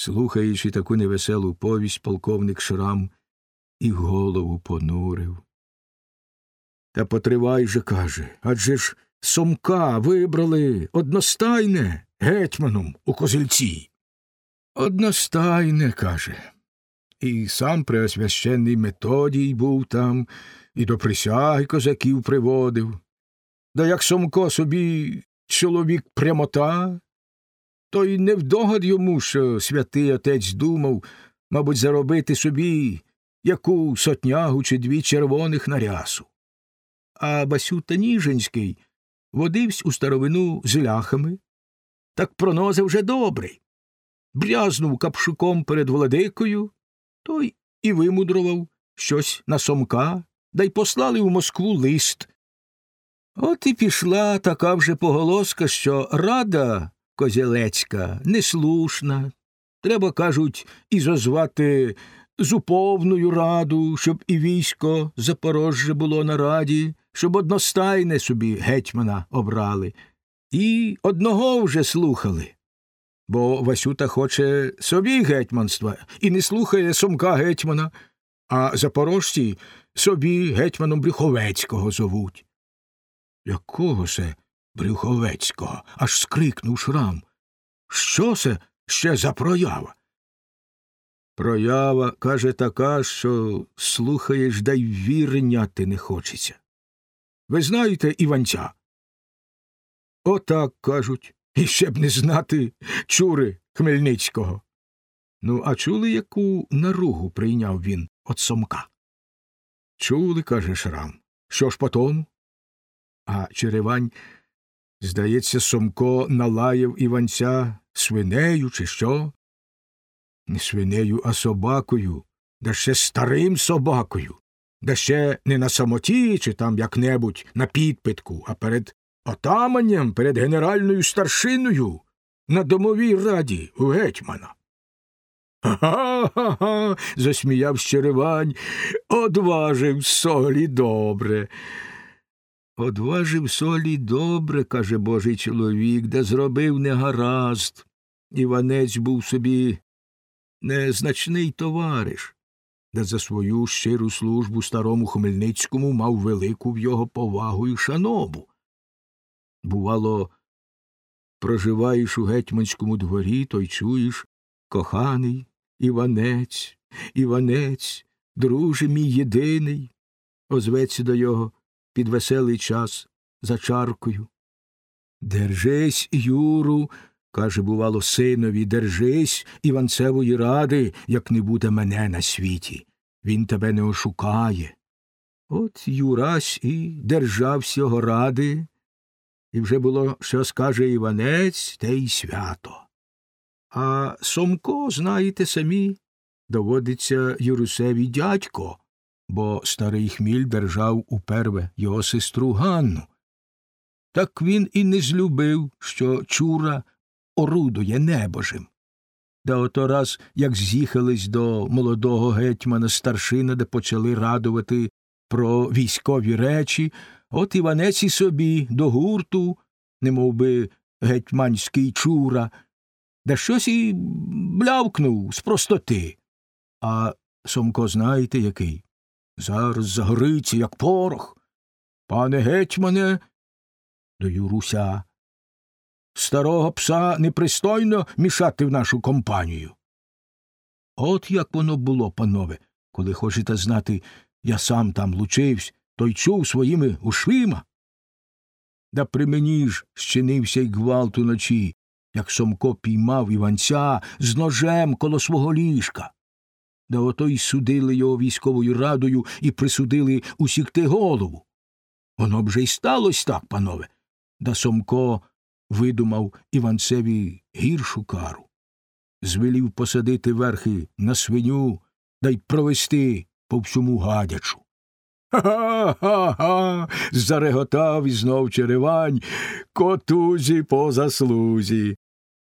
Слухаючи таку невеселу повість, полковник Шрам і голову понурив. Та потривай же, каже, адже ж Сомка вибрали одностайне гетьманом у козельці. Одностайне, каже. І сам преосвященний Методій був там, і до присяги козаків приводив. Да як Сомко собі чоловік прямота, то й не вдогад йому, що святий отець думав, мабуть, заробити собі яку сотнягу чи дві червоних на рясу. А Басюта Ніжинський водивсь у старовину з ляхами, так пронозив вже добрий. Брязнув капшуком перед владикою, той і вимудрував щось на сомка, да й послали у Москву лист. От і пішла така вже поголоска, що рада козілецька неслушна. Треба, кажуть, і зазвати зуповною раду, щоб і військо Запорожжя було на раді, щоб одностайне собі гетьмана обрали. І одного вже слухали. Бо Васюта хоче собі гетьманства і не слухає сумка гетьмана, а запорожці собі гетьманом Брюховецького зовуть. Якого се Брюховецького? аж скрикнув шрам. Що це ще за проява? Проява, каже, така, що слухаєш, да й вірняти не хочеться. Ви знаєте Іванця? Отак кажуть, і ще б не знати чури Хмельницького. Ну, а чули, яку наругу прийняв він от Сомка? Чули, каже Шрам. Що ж по тому? А Черевань, здається, Сомко налаяв Іванця свинею, чи що? Не свинею, а собакою, да ще старим собакою, да ще не на самоті, чи там як небудь на підпитку, а перед отаманням, перед генеральною старшиною на домовій раді у гетьмана. Га-га-га. засміяв Черевань, одважив солі добре. Одважив солі добре, каже божий чоловік, де зробив негаразд. Іванець був собі незначний товариш, де за свою щиру службу старому Хмельницькому мав велику в його повагу і шанобу. Бувало, проживаєш у гетьманському дворі, то й чуєш коханий Іванець, Іванець, друже мій єдиний, озветься до його під веселий час за чаркою. Держись, Юру, каже, бувало, синові, держись Іванцевої ради, як не буде мене на світі. Він тебе не ошукає. От Юрась і держався його ради, і вже було, що скаже Іванець, те й свято. А Сомко, знаєте самі, доводиться Юрусеві дядько, бо старий хміль держав уперве його сестру Ганну. Так він і не злюбив, що чура орудує небожим. Да ото раз, як з'їхались до молодого гетьмана старшина, де почали радувати про військові речі, от Іванець і собі до гурту, немов би гетьманський чура, да щось і блявкнув з простоти. А Сомко знаєте який? Зараз загориться, як порох. Пане гетьмане, до Юруся, старого пса непристойно мішати в нашу компанію. От як воно було, панове, коли хочете знати, я сам там лучився, то й чув своїми ушима. Да при мені ж щинився й гвалт уночі, як Сомко піймав Іванця з ножем коло свого ліжка. Да ото й судили його військовою радою і присудили усікти голову. Воно б же й сталося так, панове. Да Сомко видумав Іванцеві гіршу кару. Звелів посадити верхи на свиню да й провести по всьому гадячу. Ха ха ха. зареготав і знов Черевань, котузі по заслузі.